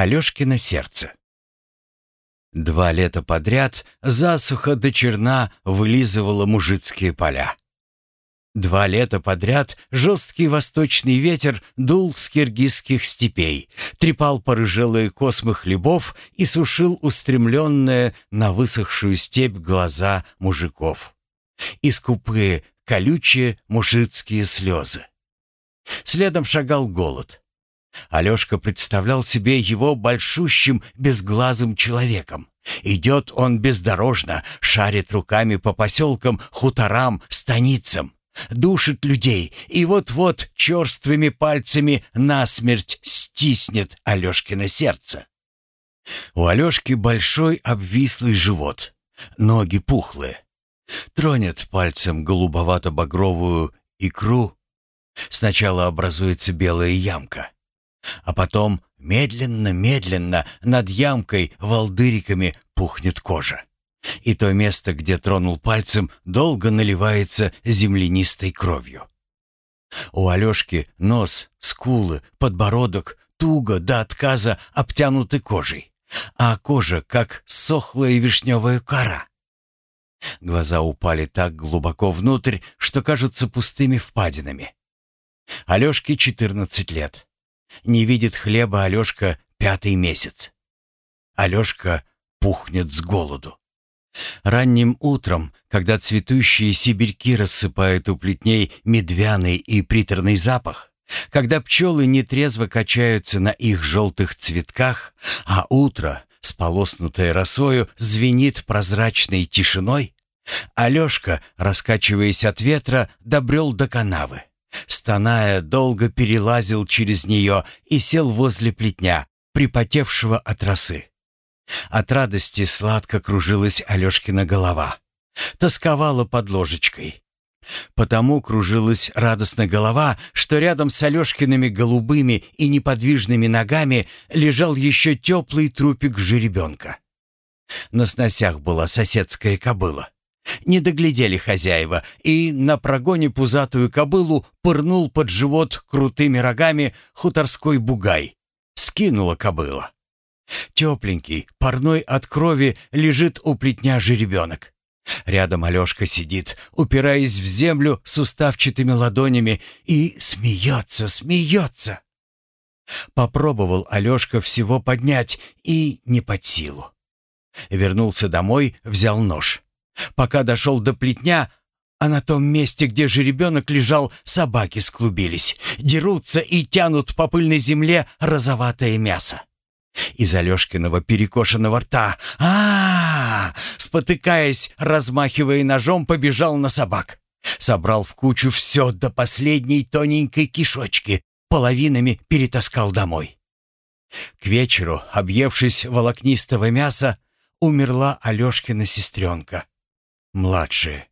Алешкино сердце. Два лета подряд засуха до черна вылизывала мужицкие поля. Два лета подряд жесткий восточный ветер дул с киргизских степей, трепал порыжелые космы хлебов и сушил устремленные на высохшую степь глаза мужиков. И скупые, колючие мужицкие слезы. Следом шагал голод. Алешка представлял себе его большущим безглазым человеком. Идет он бездорожно, шарит руками по поселкам, хуторам, станицам, душит людей и вот-вот черствыми пальцами насмерть стиснет Алешкино сердце. У Алешки большой обвислый живот, ноги пухлые. Тронет пальцем голубовато-багровую икру. Сначала образуется белая ямка, а потом медленно-медленно над ямкой волдыриками пухнет кожа. И то место, где тронул пальцем, долго наливается землянистой кровью. У Алешки нос, скулы, подбородок туго до отказа обтянуты кожей, а кожа как сохлая вишневая кора. Глаза упали так глубоко внутрь, что кажутся пустыми впадинами. Алешке 14 лет. Не видит хлеба Алешка пятый месяц. Алешка пухнет с голоду. Ранним утром, когда цветущие сибирьки рассыпают у плетней медвяный и приторный запах, когда пчелы нетрезво качаются на их желтых цветках, а утро, сполоснутое росою, звенит прозрачной тишиной, Алешка, раскачиваясь от ветра, добрел до канавы. Стоная, долго перелазил через нее и сел возле плетня, припотевшего от росы. От радости сладко кружилась Алешкина голова. Тосковала под ложечкой. Потому кружилась радостно голова, что рядом с Алешкиными голубыми и неподвижными ногами лежал еще теплый трупик жеребенка. На сносях была соседская кобыла. Не доглядели хозяева, и на прогоне пузатую кобылу пырнул под живот крутыми рогами хуторской бугай. Скинула кобыла. Тепленький, парной от крови, лежит у плетня жеребенок. Рядом Алешка сидит, упираясь в землю суставчатыми ладонями, и смеется, смеется. Попробовал Алешка всего поднять, и не под силу. Вернулся домой, взял нож. Пока дошел до плетня, а на том месте, где жеребенок лежал, собаки склубились, дерутся и тянут по пыльной земле розоватое мясо. Из Алешкиного перекошенного рта а, -а, -а Спотыкаясь, размахивая ножом, побежал на собак. Собрал в кучу все до последней тоненькой кишочки, половинами перетаскал домой. К вечеру, объевшись волокнистого мяса, умерла Алешкина сестренка младшая,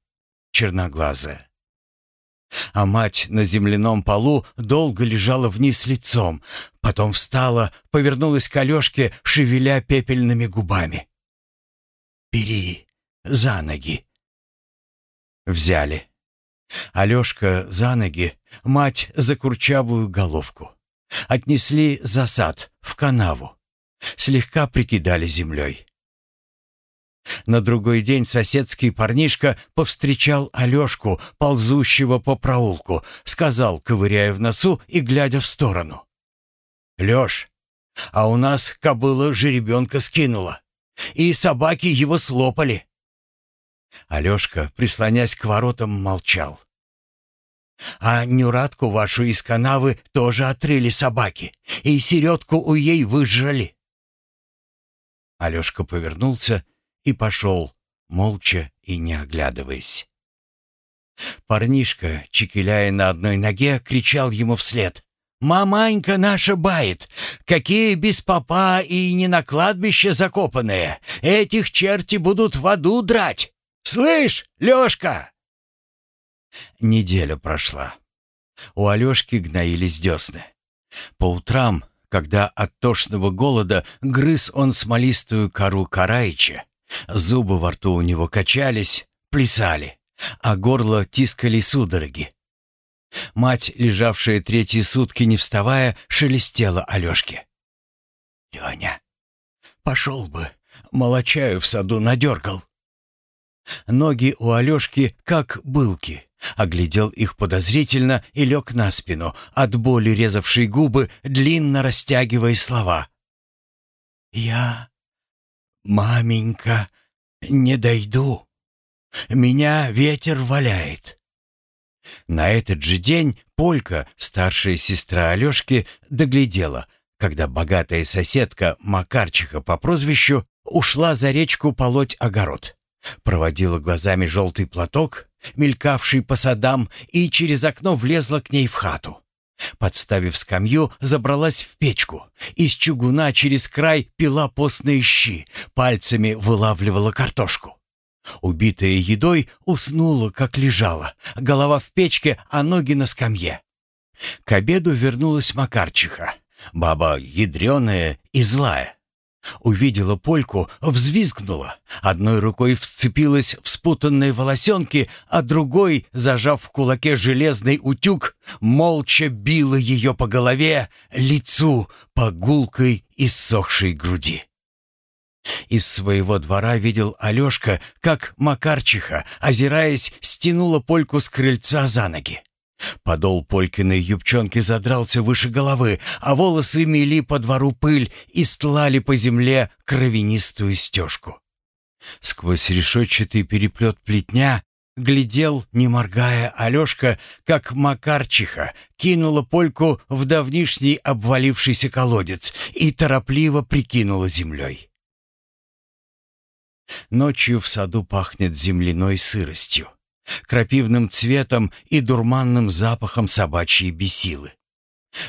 черноглазая. А мать на земляном полу долго лежала вниз лицом, потом встала, повернулась к Алешке, шевеля пепельными губами. «Бери за ноги». Взяли. Алешка за ноги, мать за курчавую головку. Отнесли за сад, в канаву. Слегка прикидали землей. На другой день соседский парнишка повстречал Алешку, ползущего по проулку, сказал, ковыряя в носу и глядя в сторону. «Леш, а у нас кобыла жеребенка скинула, и собаки его слопали». Алешка, прислонясь к воротам, молчал. «А Нюратку вашу из канавы тоже отрыли собаки, и середку у ей выжрали». Алешка повернулся и пошел, молча и не оглядываясь. Парнишка, чекеляя на одной ноге, кричал ему вслед. «Маманька наша бает! Какие без попа и не на кладбище закопанные! Этих черти будут в аду драть! Слышь, Лёшка!» Неделя прошла. У Алёшки гноились десны. По утрам, когда от тошного голода грыз он смолистую кору караича, Зубы во рту у него качались, плясали, а горло тискали судороги. Мать, лежавшая третьи сутки не вставая, шелестела Алёшке. Леня, пошел бы, молочаю в саду надергал. Ноги у Алешки как былки. Оглядел их подозрительно и лег на спину, от боли резавшей губы, длинно растягивая слова. «Я, маменька, не дойду. Меня ветер валяет». На этот же день Полька, старшая сестра Алешки, доглядела, когда богатая соседка Макарчиха по прозвищу ушла за речку полоть огород. Проводила глазами желтый платок, мелькавший по садам, и через окно влезла к ней в хату. Подставив скамью, забралась в печку. Из чугуна через край пила постные щи, пальцами вылавливала картошку. Убитая едой, уснула, как лежала, голова в печке, а ноги на скамье. К обеду вернулась Макарчиха, баба ядреная и злая. Увидела Польку, взвизгнула. Одной рукой вцепилась в спутанные волосенки, а другой, зажав в кулаке железный утюг, молча била ее по голове, лицу, по гулкой иссохшей груди. Из своего двора видел Алешка, как Макарчиха, озираясь, стянула Польку с крыльца за ноги. Подол Полькиной юбчонки задрался выше головы, а волосы мели по двору пыль и стлали по земле кровянистую стежку. Сквозь решетчатый переплет плетня глядел, не моргая, Алешка, как Макарчиха кинула Польку в давнишний обвалившийся колодец и торопливо прикинула землей. Ночью в саду пахнет земляной сыростью крапивным цветом и дурманным запахом собачьей бесилы.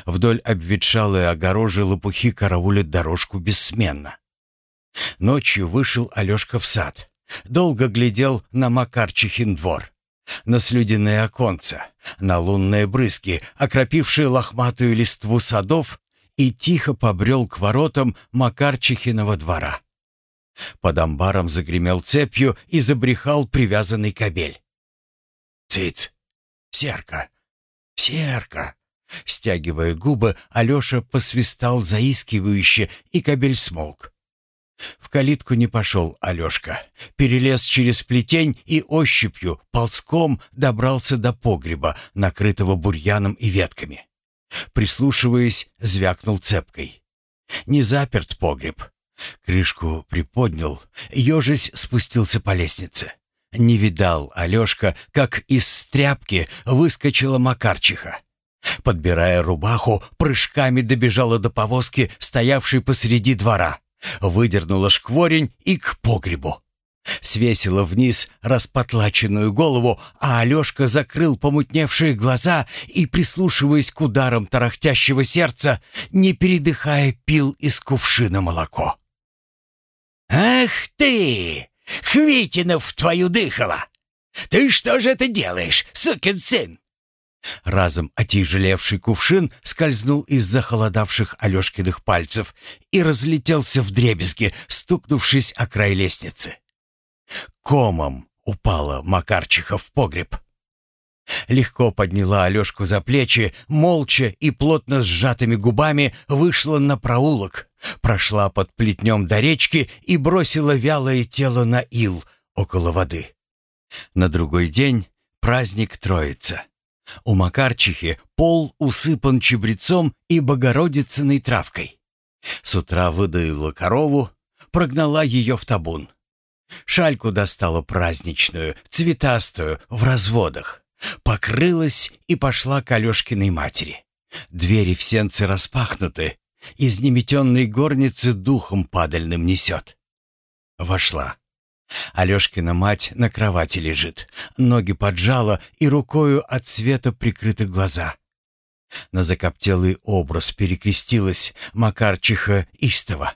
Вдоль обветшалой огорожи лопухи караулят дорожку бессменно. Ночью вышел Алешка в сад. Долго глядел на Макарчихин двор. На слюдяные оконца, на лунные брызги, окропившие лохматую листву садов, и тихо побрел к воротам Макарчихиного двора. Под амбаром загремел цепью и забрехал привязанный кобель. Цыц! Серка! Серка!» Стягивая губы, Алеша посвистал заискивающе, и кобель смолк. В калитку не пошел Алешка. Перелез через плетень и ощупью, ползком добрался до погреба, накрытого бурьяном и ветками. Прислушиваясь, звякнул цепкой. Не заперт погреб. Крышку приподнял, ежись спустился по лестнице. Не видал Алешка, как из стряпки выскочила Макарчиха. Подбирая рубаху, прыжками добежала до повозки, стоявшей посреди двора. Выдернула шкворень и к погребу. Свесила вниз распотлаченную голову, а Алешка закрыл помутневшие глаза и, прислушиваясь к ударам тарахтящего сердца, не передыхая, пил из кувшина молоко. «Ах ты!» Хвитинов твою дыхало! Ты что же это делаешь, сукин сын?» Разом отяжелевший кувшин скользнул из захолодавших Алешкиных пальцев и разлетелся в дребезги, стукнувшись о край лестницы. Комом упала Макарчиха в погреб. Легко подняла Алешку за плечи, молча и плотно сжатыми губами вышла на проулок, прошла под плетнем до речки и бросила вялое тело на ил около воды. На другой день праздник Троица. У Макарчихи пол усыпан чебрецом и богородицыной травкой. С утра выдаила корову, прогнала ее в табун. Шальку достала праздничную, цветастую, в разводах. Покрылась и пошла к Алешкиной матери. Двери в сенце распахнуты, из неметенной горницы духом падальным несет. Вошла. Алешкина мать на кровати лежит, ноги поджала и рукою от света прикрыты глаза. На закоптелый образ перекрестилась Макарчиха истово.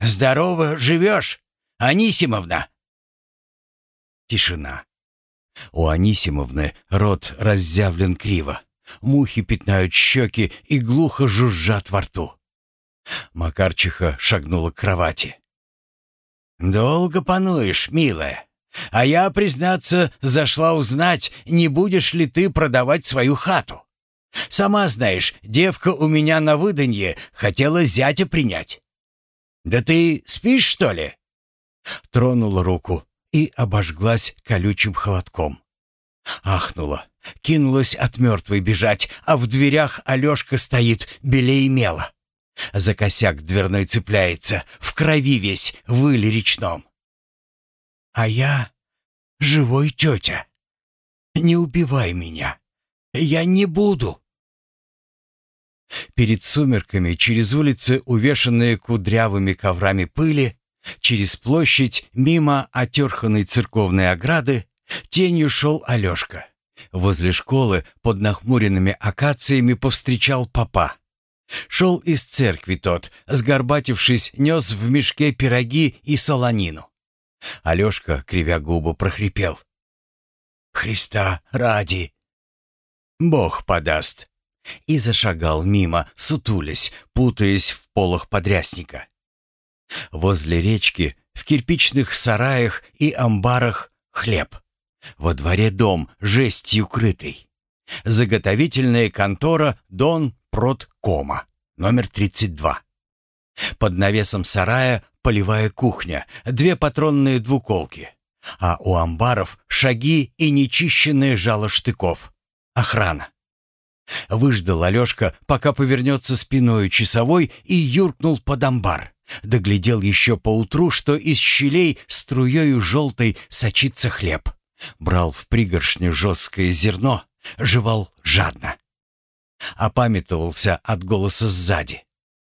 «Здорово живешь, Анисимовна!» Тишина. У Анисимовны рот разъявлен криво. Мухи пятнают щеки и глухо жужжат во рту. Макарчиха шагнула к кровати. «Долго пануешь, милая. А я, признаться, зашла узнать, не будешь ли ты продавать свою хату. Сама знаешь, девка у меня на выданье хотела зятя принять. Да ты спишь, что ли?» Тронула руку и обожглась колючим холодком. Ахнула, кинулась от мертвой бежать, а в дверях Алешка стоит, белее мела. За косяк дверной цепляется, в крови весь, выль речном. А я живой тетя. Не убивай меня. Я не буду. Перед сумерками через улицы, увешанные кудрявыми коврами пыли, через площадь, мимо отерханной церковной ограды, тенью шел Алешка. Возле школы под нахмуренными акациями повстречал папа. Шел из церкви тот, сгорбатившись, нес в мешке пироги и солонину. Алешка, кривя губы, прохрипел. «Христа ради!» «Бог подаст!» И зашагал мимо, сутулясь, путаясь в полах подрясника. Возле речки, в кирпичных сараях и амбарах хлеб. Во дворе дом, жестью крытый. Заготовительная контора Дон Продкома, номер 32. Под навесом сарая полевая кухня, две патронные двуколки. А у амбаров шаги и нечищенные жало штыков. Охрана. Выждал Алешка, пока повернется спиной часовой и юркнул под амбар. Доглядел еще поутру, что из щелей струею желтой сочится хлеб. Брал в пригоршню жесткое зерно, жевал жадно. Опамятовался от голоса сзади.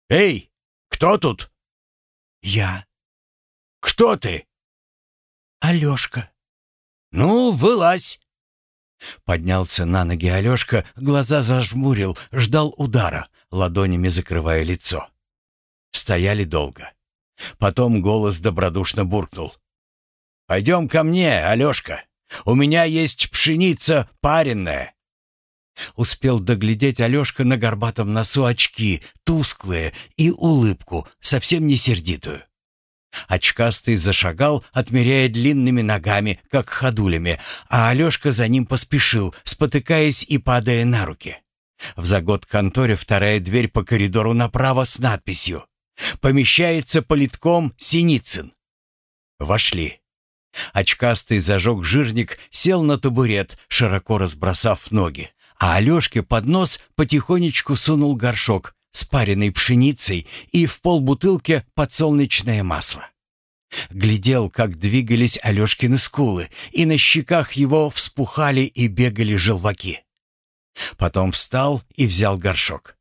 «Эй, кто тут?» «Я». «Кто ты?» «Алешка». «Ну, вылазь». Поднялся на ноги Алешка, глаза зажмурил, ждал удара, ладонями закрывая лицо. Стояли долго. Потом голос добродушно буркнул. «Пойдем ко мне, Алешка. У меня есть пшеница паренная». Успел доглядеть Алешка на горбатом носу очки, тусклые, и улыбку, совсем не сердитую. Очкастый зашагал, отмеряя длинными ногами, как ходулями, а Алешка за ним поспешил, спотыкаясь и падая на руки. В загод конторе вторая дверь по коридору направо с надписью «Помещается политком Синицын». Вошли. Очкастый зажег жирник, сел на табурет, широко разбросав ноги, а Алешке под нос потихонечку сунул горшок с пареной пшеницей и в полбутылки подсолнечное масло. Глядел, как двигались Алешкины скулы, и на щеках его вспухали и бегали желваки. Потом встал и взял горшок.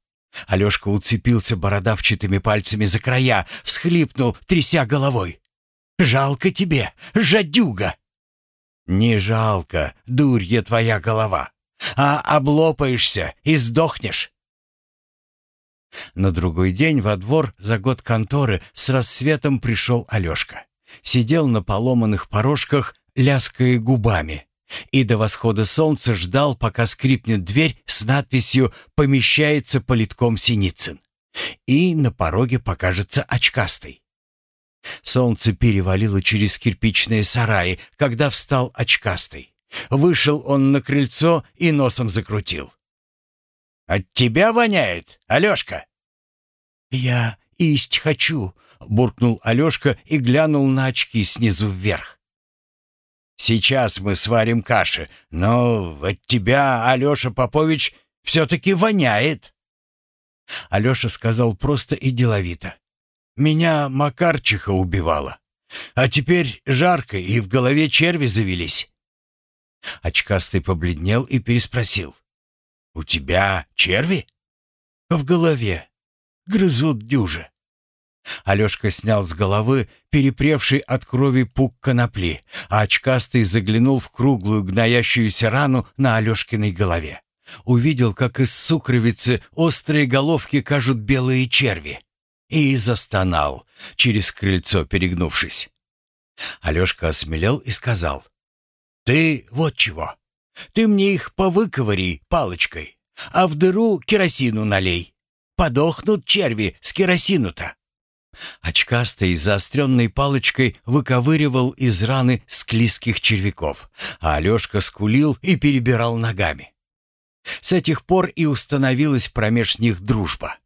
Алешка уцепился бородавчатыми пальцами за края, всхлипнул, тряся головой. «Жалко тебе, жадюга!» «Не жалко, дурья твоя голова, а облопаешься и сдохнешь!» На другой день во двор за год конторы с рассветом пришел Алешка. Сидел на поломанных порожках, ляская губами. И до восхода солнца ждал, пока скрипнет дверь с надписью «Помещается политком Синицын». И на пороге покажется очкастый. Солнце перевалило через кирпичные сараи, когда встал очкастый. Вышел он на крыльцо и носом закрутил. «От тебя воняет, Алешка!» «Я есть хочу», — буркнул Алешка и глянул на очки снизу вверх. «Сейчас мы сварим каши, но от тебя, Алеша Попович, все-таки воняет». Алеша сказал просто и деловито. «Меня Макарчиха убивала, а теперь жарко и в голове черви завелись». Очкастый побледнел и переспросил. «У тебя черви?» «В голове. Грызут дюже». Алешка снял с головы перепревший от крови пук конопли, а очкастый заглянул в круглую гноящуюся рану на Алешкиной голове. Увидел, как из сукровицы острые головки кажут белые черви. И застонал, через крыльцо перегнувшись. Алешка осмелел и сказал. «Ты вот чего. Ты мне их повыковыри палочкой, а в дыру керосину налей. Подохнут черви с керосину-то». Очкастый заостренной палочкой выковыривал из раны склизких червяков, а Алешка скулил и перебирал ногами. С этих пор и установилась промеж них дружба.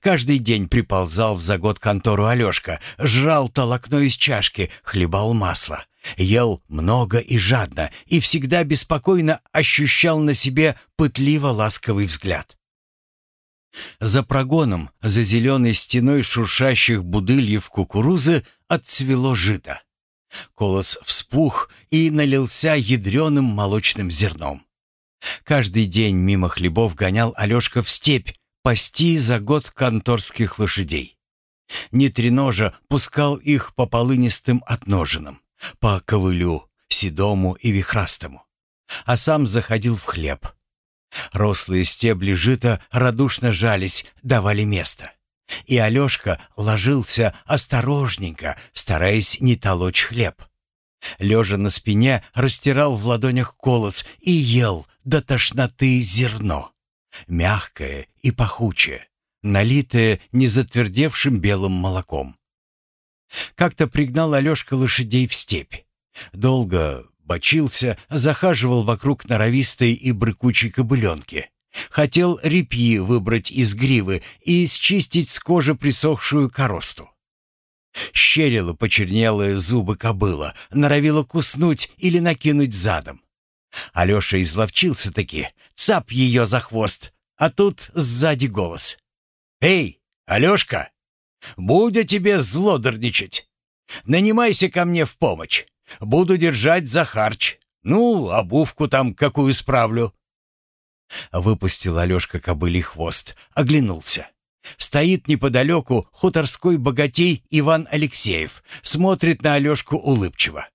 Каждый день приползал в загод контору Алешка, жрал толокно из чашки, хлебал масло. Ел много и жадно, и всегда беспокойно ощущал на себе пытливо-ласковый взгляд. За прогоном, за зеленой стеной шуршащих будыльев кукурузы отцвело жито. Колос вспух и налился ядреным молочным зерном. Каждый день мимо хлебов гонял Алешка в степь, пасти за год конторских лошадей. Не треножа пускал их по полынистым отножинам, по ковылю, седому и вихрастому, а сам заходил в хлеб. Рослые стебли жита радушно жались, давали место. И Алешка ложился осторожненько, стараясь не толочь хлеб. Лежа на спине, растирал в ладонях колос и ел до тошноты зерно. Мягкое и пахучее, налитое незатвердевшим белым молоком. Как-то пригнал Алешка лошадей в степь. Долго бочился, захаживал вокруг норовистой и брыкучей кобыленки. Хотел репьи выбрать из гривы и счистить с кожи присохшую коросту. Щерила почернелые зубы кобыла, норовила куснуть или накинуть задом. Алеша изловчился-таки, цап ее за хвост, а тут сзади голос. «Эй, Алешка, буду тебе злодорничать. Нанимайся ко мне в помощь. Буду держать за харч. Ну, обувку там какую справлю». Выпустил Алешка кобылий хвост, оглянулся. Стоит неподалеку хуторской богатей Иван Алексеев, смотрит на Алешку улыбчиво.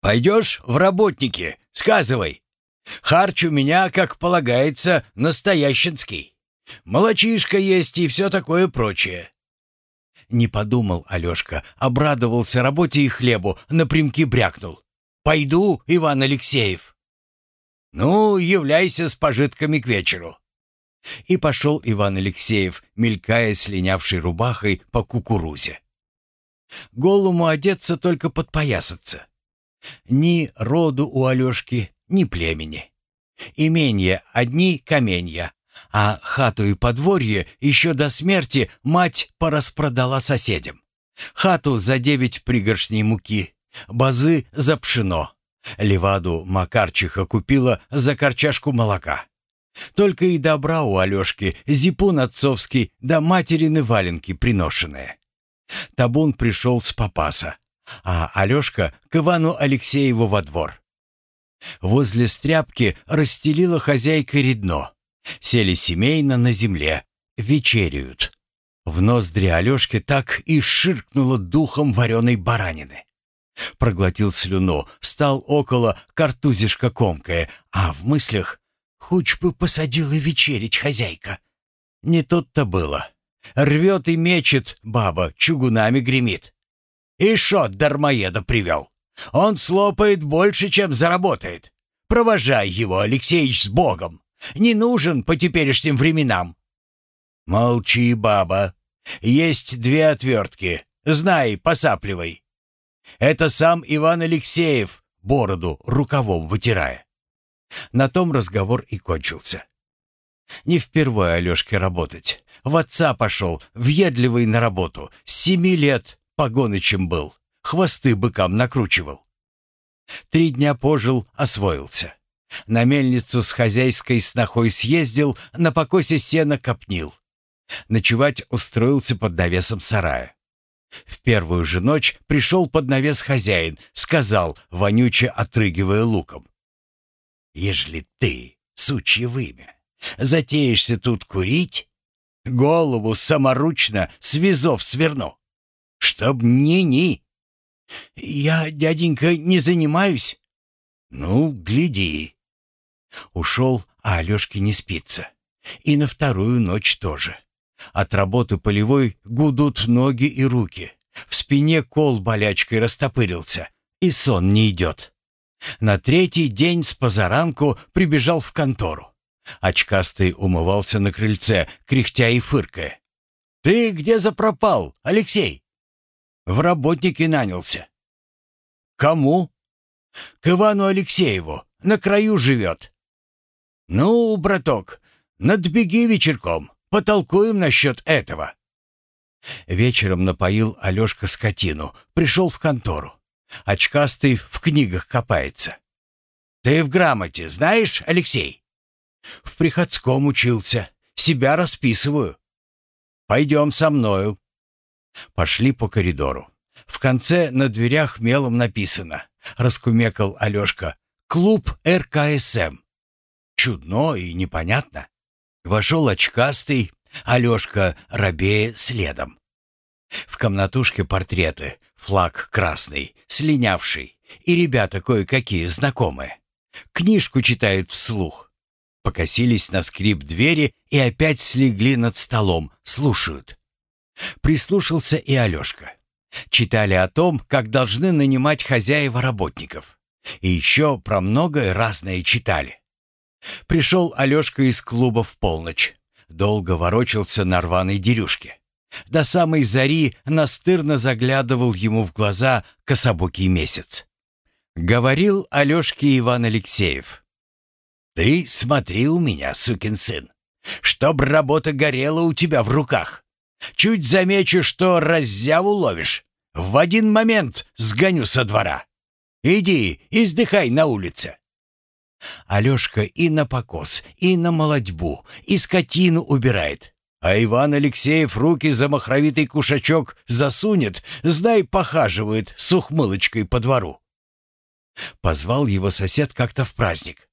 «Пойдешь в работники? Сказывай. Харч у меня, как полагается, настоящинский. Молочишка есть и все такое прочее». Не подумал Алешка, обрадовался работе и хлебу, напрямки брякнул. «Пойду, Иван Алексеев». «Ну, являйся с пожитками к вечеру». И пошел Иван Алексеев, мелькая слинявшей рубахой по кукурузе. Голому одеться только подпоясаться. Ни роду у Алешки, ни племени. Именья одни каменья, а хату и подворье еще до смерти мать пораспродала соседям. Хату за девять пригоршней муки, базы за пшено. Леваду Макарчиха купила за корчашку молока. Только и добра у Алешки, зипун отцовский, да материны валенки приношенные. Табун пришел с попаса, а Алешка к Ивану Алексееву во двор. Возле стряпки расстелила хозяйка редно. Сели семейно на земле, вечеряют. В ноздри Алешки так и ширкнуло духом вареной баранины. Проглотил слюну, стал около картузишка комкая, а в мыслях «Хуч бы посадила вечерить хозяйка». Не тут-то было. Рвет и мечет баба, чугунами гремит. И шо дармоеда привел? Он слопает больше, чем заработает. Провожай его, Алексеич, с Богом. Не нужен по теперешним временам. Молчи, баба. Есть две отвертки. Знай, посапливай. Это сам Иван Алексеев, бороду рукавом вытирая. На том разговор и кончился. Не впервые Алешке работать. В отца пошел, въедливый на работу. С семи лет погонычем был, хвосты быкам накручивал. Три дня пожил, освоился. На мельницу с хозяйской снохой съездил, на покосе сена копнил. Ночевать устроился под навесом сарая. В первую же ночь пришел под навес хозяин, сказал, вонюче отрыгивая луком. «Ежели ты, сучье вымя, затеешься тут курить, голову саморучно с визов сверну. Чтоб ни-ни. Я, дяденька, не занимаюсь. Ну, гляди. Ушел, а Алешке не спится. И на вторую ночь тоже. От работы полевой гудут ноги и руки. В спине кол болячкой растопырился, и сон не идет. На третий день с позаранку прибежал в контору. Очкастый умывался на крыльце, кряхтя и фыркая. «Ты где запропал, Алексей?» В работники нанялся. Кому? К Ивану Алексееву. На краю живет. «Ну, браток, надбеги вечерком, потолкуем насчет этого». Вечером напоил Алешка скотину, пришел в контору. Очкастый в книгах копается. «Ты в грамоте знаешь, Алексей?» «В приходском учился. Себя расписываю». «Пойдем со мною». Пошли по коридору. В конце на дверях мелом написано, раскумекал Алешка, «Клуб РКСМ». Чудно и непонятно. Вошел очкастый, Алешка рабея следом. В комнатушке портреты, флаг красный, слинявший, и ребята кое-какие знакомые. Книжку читают вслух. Покосились на скрип двери и опять слегли над столом, слушают. Прислушался и Алешка. Читали о том, как должны нанимать хозяева работников. И еще про многое разное читали. Пришел Алешка из клуба в полночь. Долго ворочался на рваной дерюшке. До самой зари настырно заглядывал ему в глаза кособокий месяц. Говорил Алешке Иван Алексеев. «Ты смотри у меня, сукин сын, чтоб работа горела у тебя в руках. Чуть замечу, что раззяву ловишь. В один момент сгоню со двора. Иди, издыхай на улице. Алешка и на покос, и на молодьбу, и скотину убирает. А Иван Алексеев руки за махровитый кушачок засунет, знай, похаживает с ухмылочкой по двору. Позвал его сосед как-то в праздник.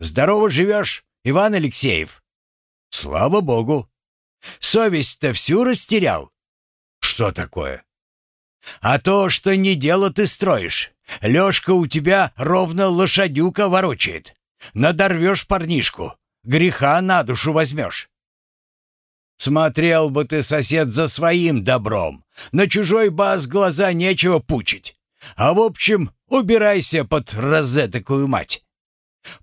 «Здорово живешь, Иван Алексеев?» «Слава богу!» «Совесть-то всю растерял?» «Что такое?» «А то, что не дело ты строишь. Лёшка у тебя ровно лошадюка ворочает. Надорвешь парнишку, греха на душу возьмешь. Смотрел бы ты, сосед, за своим добром. На чужой баз глаза нечего пучить. А в общем, убирайся под розетокую мать.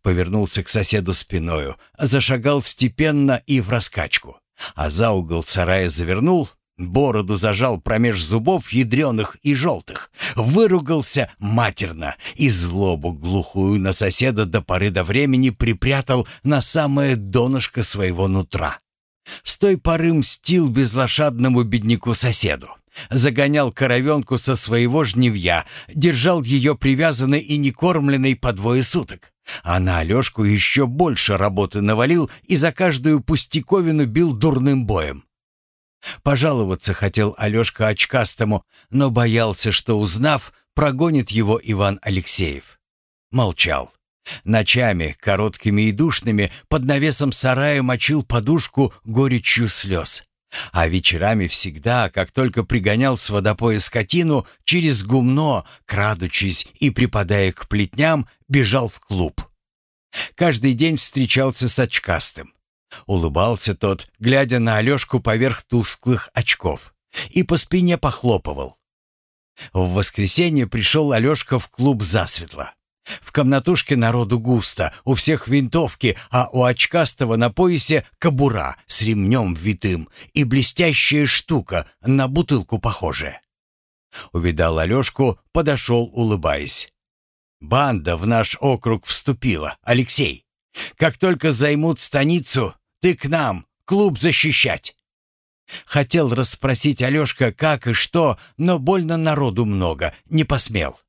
Повернулся к соседу спиною, зашагал степенно и в раскачку. А за угол сарая завернул, Бороду зажал промеж зубов ядреных и желтых. Выругался матерно и злобу глухую на соседа до поры до времени припрятал на самое донышко своего нутра. С той поры мстил безлошадному бедняку-соседу. Загонял коровенку со своего жневья, держал ее привязанной и некормленной по двое суток. А на Алешку еще больше работы навалил и за каждую пустяковину бил дурным боем. Пожаловаться хотел Алешка очкастому, но боялся, что, узнав, прогонит его Иван Алексеев. Молчал. Ночами, короткими и душными, под навесом сарая мочил подушку горечью слез. А вечерами всегда, как только пригонял с водопоя скотину, через гумно, крадучись и припадая к плетням, бежал в клуб. Каждый день встречался с очкастым. Улыбался тот, глядя на Алешку поверх тусклых очков, и по спине похлопывал. В воскресенье пришел Алешка в клуб засветло. В комнатушке народу густо, у всех винтовки, а у очкастого на поясе кобура с ремнем витым и блестящая штука, на бутылку похожая. Увидал Алешку, подошел, улыбаясь. «Банда в наш округ вступила, Алексей. Как только займут станицу, ты к нам, клуб защищать. Хотел расспросить Алешка, как и что, но больно народу много, не посмел.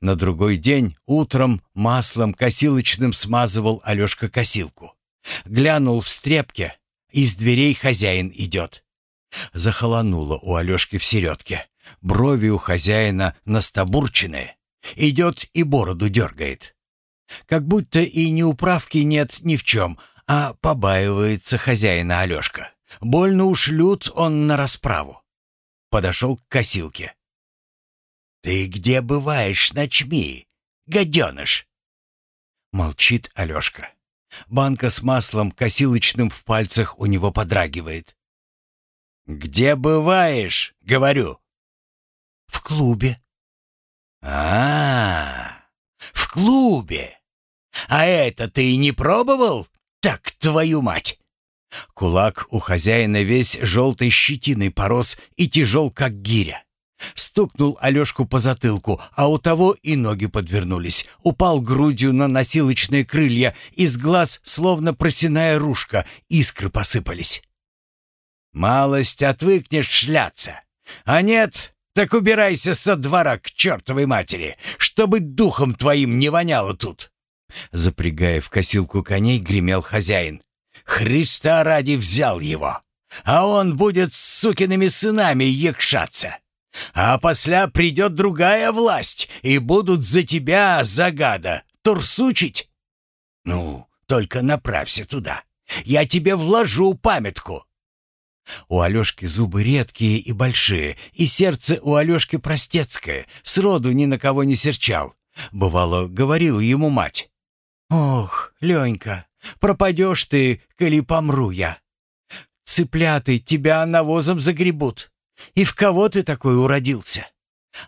На другой день утром маслом косилочным смазывал Алешка косилку. Глянул в стрепке, из дверей хозяин идет. Захолонуло у Алешки в середке. Брови у хозяина настабурченные. Идет и бороду дергает. Как будто и неуправки нет ни в чем, а побаивается хозяина Алешка. Больно ушлют он на расправу. Подошел к косилке. «Ты где бываешь ночми, гаденыш?» Молчит Алешка. Банка с маслом косилочным в пальцах у него подрагивает. «Где бываешь?» — говорю. «В клубе». А, -а, а В клубе! А это ты не пробовал? Так твою мать!» Кулак у хозяина весь желтой щетиной порос и тяжел, как гиря. Стукнул Алешку по затылку, а у того и ноги подвернулись. Упал грудью на носилочные крылья, из глаз, словно просиная ружка, искры посыпались. «Малость отвыкнешь шляться. А нет, так убирайся со двора к чертовой матери, чтобы духом твоим не воняло тут!» Запрягая в косилку коней, гремел хозяин. «Христа ради взял его, а он будет с сукиными сынами якшаться!» А после придет другая власть, и будут за тебя, загада, турсучить. Ну, только направься туда. Я тебе вложу памятку. У Алёшки зубы редкие и большие, и сердце у Алёшки простецкое, сроду ни на кого не серчал. Бывало, говорила ему мать. «Ох, Ленька, пропадешь ты, коли помру я. Цыпляты тебя навозом загребут. И в кого ты такой уродился?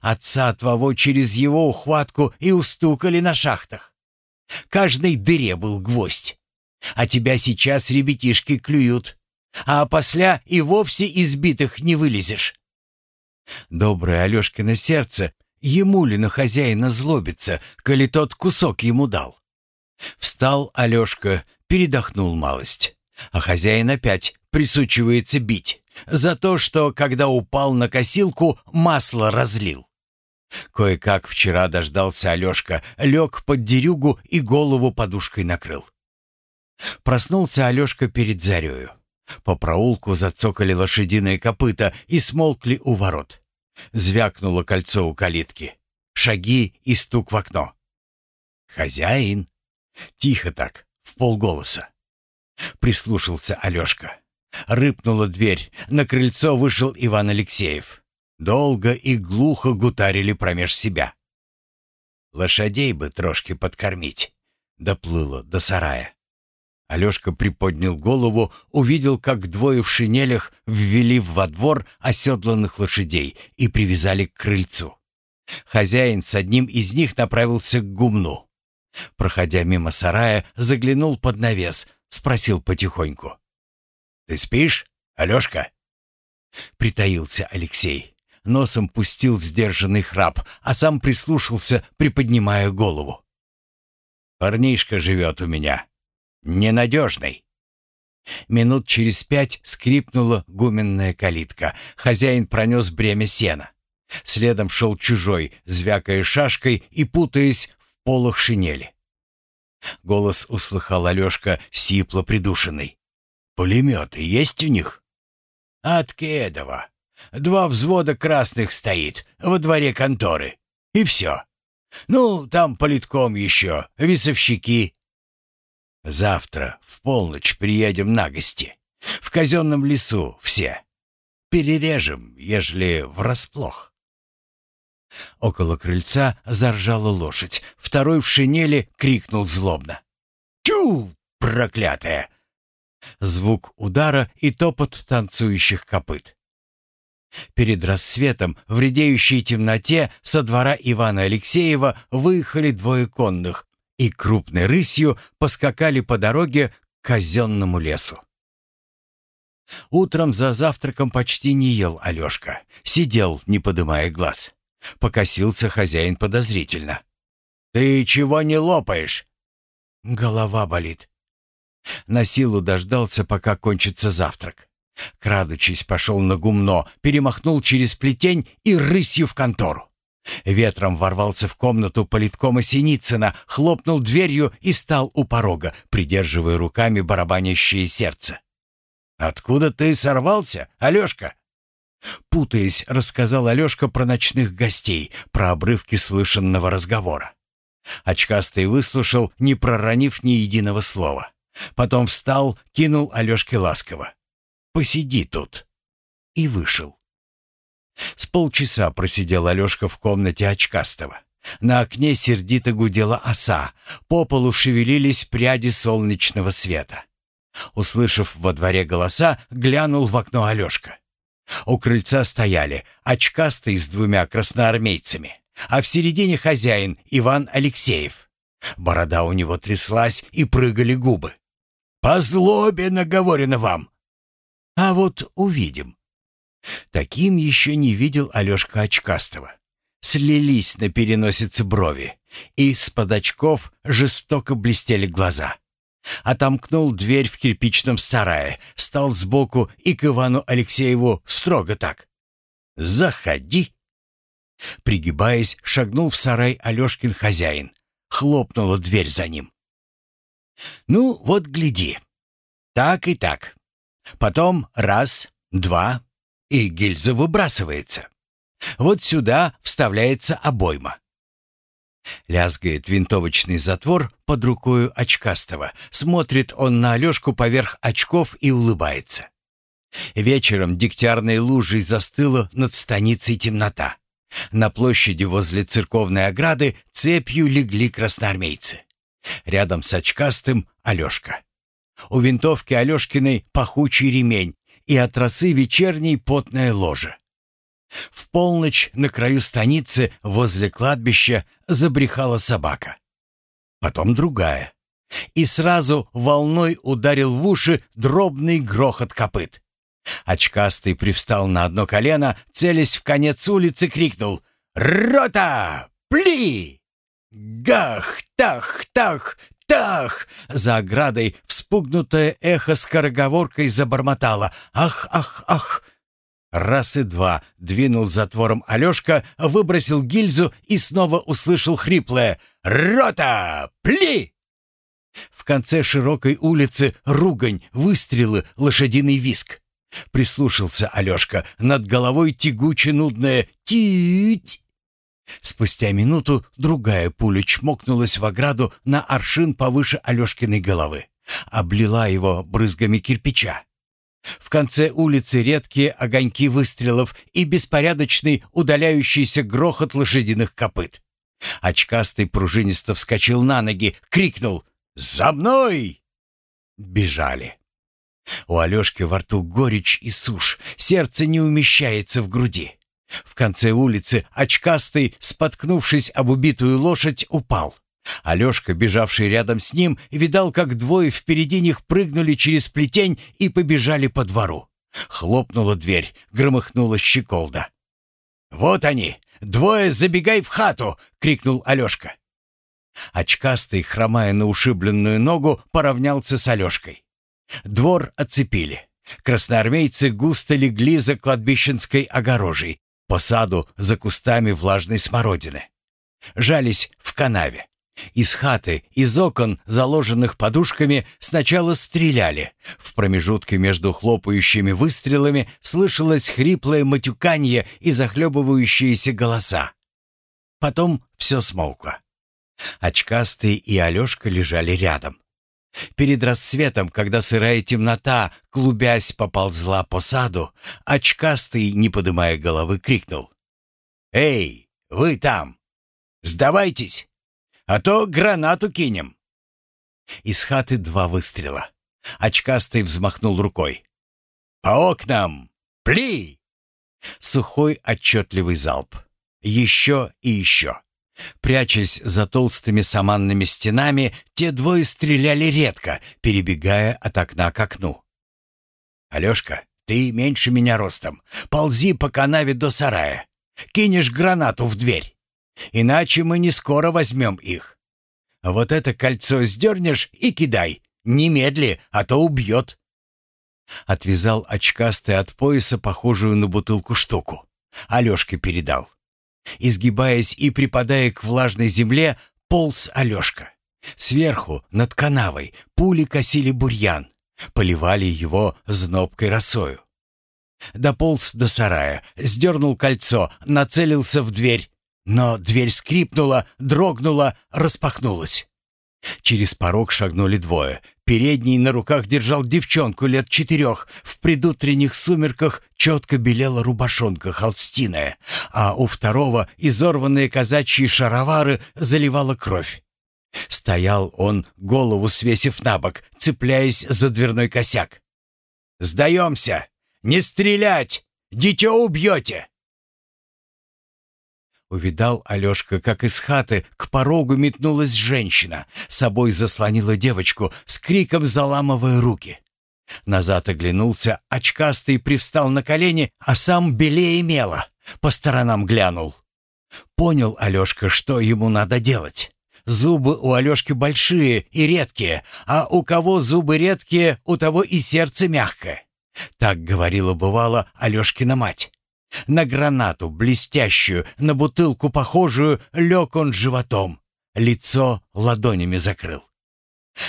Отца твоего через его ухватку и устукали на шахтах. Каждой дыре был гвоздь. А тебя сейчас ребятишки клюют. А после и вовсе избитых не вылезешь. Доброе Алешкино сердце, ему ли на хозяина злобиться, коли тот кусок ему дал? Встал Алешка, передохнул малость. А хозяин опять присучивается бить. За то, что, когда упал на косилку, масло разлил. Кое-как вчера дождался Алешка, лег под дерюгу и голову подушкой накрыл. Проснулся Алешка перед зарею. По проулку зацокали лошадиные копыта и смолкли у ворот. Звякнуло кольцо у калитки. Шаги и стук в окно. «Хозяин!» Тихо так, в полголоса. Прислушался Алешка. Рыпнула дверь. На крыльцо вышел Иван Алексеев. Долго и глухо гутарили промеж себя. Лошадей бы трошки подкормить. Доплыло до сарая. Алешка приподнял голову, увидел, как двое в шинелях ввели во двор оседланных лошадей и привязали к крыльцу. Хозяин с одним из них направился к гумну. Проходя мимо сарая, заглянул под навес, спросил потихоньку. «Ты спишь, Алешка?» Притаился Алексей. Носом пустил сдержанный храп, а сам прислушался, приподнимая голову. «Парнишка живет у меня. Ненадежный». Минут через пять скрипнула гуменная калитка. Хозяин пронес бремя сена. Следом шел чужой, звякая шашкой и путаясь в полах шинели. Голос услыхал Алешка, сипло придушенный. Пулеметы есть у них? От Кедова. Два взвода красных стоит во дворе конторы. И все. Ну, там политком еще, весовщики. Завтра в полночь приедем на гости. В казенном лесу все. Перережем, ежели врасплох. Около крыльца заржала лошадь. Второй в шинели крикнул злобно. «Тю, проклятая! Звук удара и топот танцующих копыт. Перед рассветом в редеющей темноте со двора Ивана Алексеева выехали двое конных и крупной рысью поскакали по дороге к казенному лесу. Утром за завтраком почти не ел Алешка, сидел, не подымая глаз. Покосился хозяин подозрительно. «Ты чего не лопаешь?» «Голова болит», на силу дождался, пока кончится завтрак. Крадучись, пошел на гумно, перемахнул через плетень и рысью в контору. Ветром ворвался в комнату политкома Синицына, хлопнул дверью и стал у порога, придерживая руками барабанящее сердце. «Откуда ты сорвался, Алешка?» Путаясь, рассказал Алешка про ночных гостей, про обрывки слышанного разговора. Очкастый выслушал, не проронив ни единого слова. Потом встал, кинул Алёшке ласково. «Посиди тут». И вышел. С полчаса просидел Алёшка в комнате очкастого. На окне сердито гудела оса, по полу шевелились пряди солнечного света. Услышав во дворе голоса, глянул в окно Алёшка. У крыльца стояли очкастый с двумя красноармейцами, а в середине хозяин Иван Алексеев. Борода у него тряслась и прыгали губы. По злобе наговорено вам. А вот увидим. Таким еще не видел Алешка Очкастого. Слились на переносице брови, и с-под очков жестоко блестели глаза. Отомкнул дверь в кирпичном сарае, стал сбоку и к Ивану Алексееву строго так. «Заходи!» Пригибаясь, шагнул в сарай Алешкин хозяин. Хлопнула дверь за ним. «Ну, вот гляди. Так и так. Потом раз, два, и гильза выбрасывается. Вот сюда вставляется обойма. Лязгает винтовочный затвор под рукою очкастого. Смотрит он на Алешку поверх очков и улыбается. Вечером дегтярной лужей застыла над станицей темнота. На площади возле церковной ограды цепью легли красноармейцы. Рядом с очкастым Алешка. У винтовки Алешкиной пахучий ремень и от росы вечерней потное ложе. В полночь на краю станицы возле кладбища забрехала собака. Потом другая. И сразу волной ударил в уши дробный грохот копыт. Очкастый привстал на одно колено, целясь в конец улицы, крикнул «Рота! Пли!» Гах! Тах! Тах! Тах! За оградой вспугнутое эхо скороговоркой забормотало «Ах! Ах! Ах!» Раз и два двинул затвором Алешка, выбросил гильзу и снова услышал хриплое «Рота! Пли!» В конце широкой улицы ругань, выстрелы, лошадиный виск. Прислушался Алешка, над головой тягуче нудное «Тить!». Спустя минуту другая пуля чмокнулась в ограду на аршин повыше Алешкиной головы, облила его брызгами кирпича. В конце улицы редкие огоньки выстрелов и беспорядочный удаляющийся грохот лошадиных копыт. Очкастый пружинисто вскочил на ноги, крикнул «За мной!» Бежали. У Алешки во рту горечь и сушь, сердце не умещается в груди. В конце улицы очкастый, споткнувшись об убитую лошадь, упал. Алешка, бежавший рядом с ним, видал, как двое впереди них прыгнули через плетень и побежали по двору. Хлопнула дверь, громыхнула щеколда. «Вот они! Двое, забегай в хату!» — крикнул Алешка. Очкастый, хромая на ушибленную ногу, поравнялся с Алешкой. Двор оцепили. Красноармейцы густо легли за кладбищенской огорожей, по саду за кустами влажной смородины. Жались в канаве. Из хаты, из окон, заложенных подушками, сначала стреляли. В промежутке между хлопающими выстрелами слышалось хриплое матюканье и захлебывающиеся голоса. Потом все смолкло. Очкастый и Алешка лежали рядом. Перед рассветом, когда сырая темнота, клубясь, поползла по саду, очкастый, не подымая головы, крикнул. «Эй, вы там! Сдавайтесь, а то гранату кинем!» Из хаты два выстрела. Очкастый взмахнул рукой. «По окнам! Пли!» Сухой отчетливый залп. Еще и еще. Прячась за толстыми саманными стенами, те двое стреляли редко, перебегая от окна к окну. «Алешка, ты меньше меня ростом. Ползи по канаве до сарая. Кинешь гранату в дверь. Иначе мы не скоро возьмем их. Вот это кольцо сдернешь и кидай. Немедли, а то убьет». Отвязал очкастый от пояса похожую на бутылку штуку. Алешке передал. Изгибаясь и припадая к влажной земле, полз Алешка. Сверху, над канавой, пули косили бурьян, поливали его знобкой росою. Дополз до сарая, сдернул кольцо, нацелился в дверь, но дверь скрипнула, дрогнула, распахнулась. Через порог шагнули двое. Передний на руках держал девчонку лет четырех. В предутренних сумерках четко белела рубашонка холстиная, а у второго изорванные казачьи шаровары заливала кровь. Стоял он, голову свесив на бок, цепляясь за дверной косяк. «Сдаемся! Не стрелять! Дитё убьете!» Увидал Алешка, как из хаты к порогу метнулась женщина, собой заслонила девочку, с криком заламывая руки. Назад оглянулся, очкастый привстал на колени, а сам белее мело. По сторонам глянул. Понял Алешка, что ему надо делать. Зубы у Алешки большие и редкие, а у кого зубы редкие, у того и сердце мягкое. Так говорила бывало Алешкина мать. На гранату, блестящую, на бутылку похожую, лег он животом. Лицо ладонями закрыл.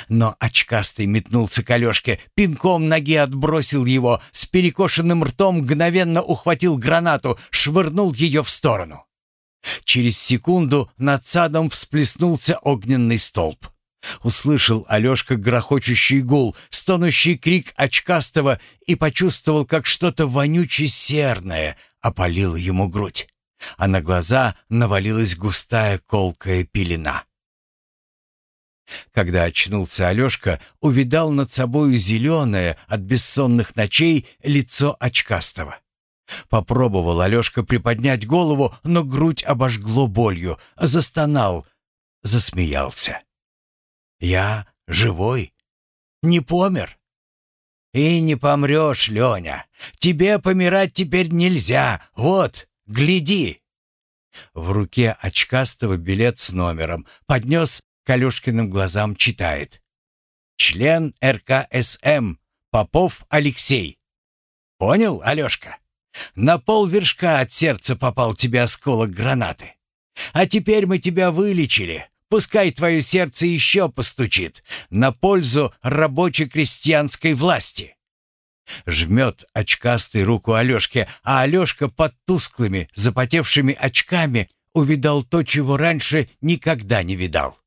Но очкастый метнулся к Алешке, пинком ноги отбросил его, с перекошенным ртом мгновенно ухватил гранату, швырнул ее в сторону. Через секунду над садом всплеснулся огненный столб. Услышал Алешка грохочущий гул, стонущий крик очкастого и почувствовал, как что-то вонюче-серное опалило ему грудь, а на глаза навалилась густая колкая пелена. Когда очнулся Алешка, увидал над собою зеленое от бессонных ночей лицо очкастого. Попробовал Алешка приподнять голову, но грудь обожгло болью, застонал, засмеялся. «Я живой, не помер». «И не помрешь, Леня. Тебе помирать теперь нельзя. Вот, гляди». В руке очкастого билет с номером поднес к Алешкиным глазам читает. «Член РКСМ Попов Алексей». «Понял, Алешка?» На полвершка от сердца попал тебе осколок гранаты. А теперь мы тебя вылечили. Пускай твое сердце еще постучит на пользу рабоче-крестьянской власти. Жмет очкастый руку Алешке, а Алешка под тусклыми, запотевшими очками увидал то, чего раньше никогда не видал.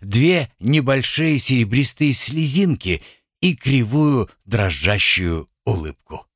Две небольшие серебристые слезинки и кривую дрожащую улыбку.